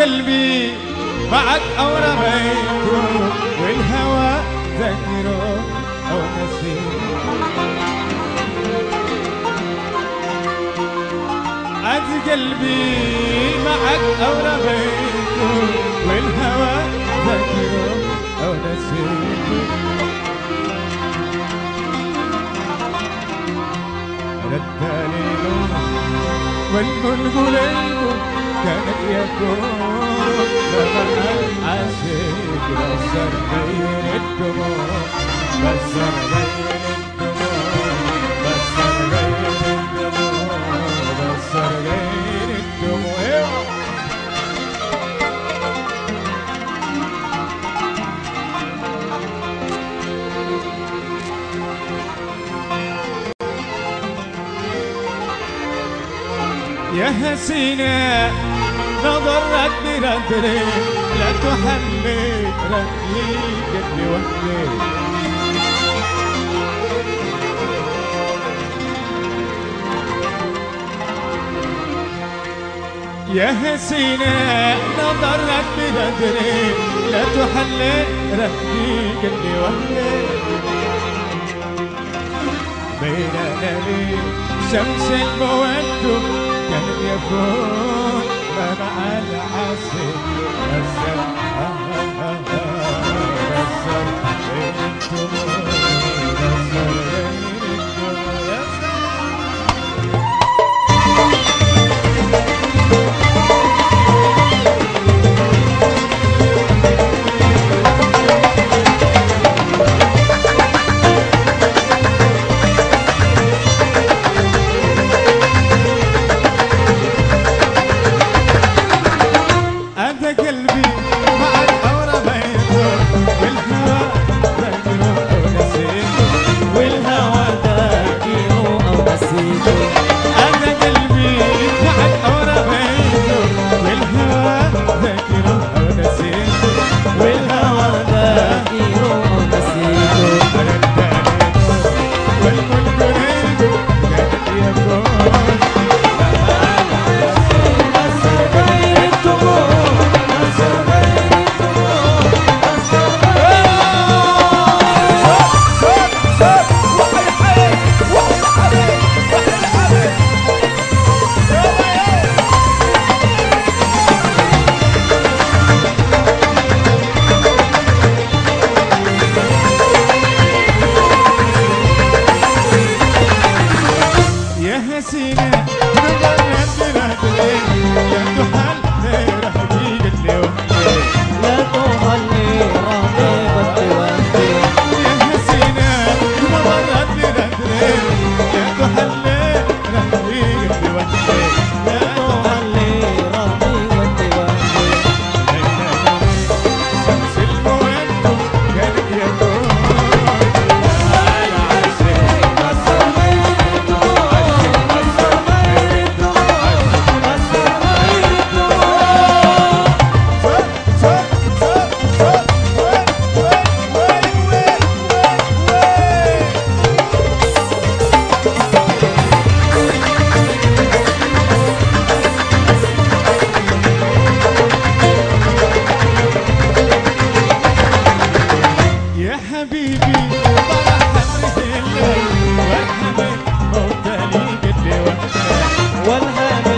قلبي معك أو رميته والهوى ذكره أو نسيته عد قلبي معك أو رميته والهوى ذكره أو رد علينا والقلب ليله كان يكون لما العاشق بصر بين الدموع بصر بين الدموع بصر بين الدموع بصر بين الدموع يا حسينة نظرك بردري لا تحلي رفيق اللي وحدي. يا حسينة نظرك بردري لا تحلي رفيق اللي وحدي. بين نبي شمس المود كان يكون؟ مع العسل بسر بسر بين والهم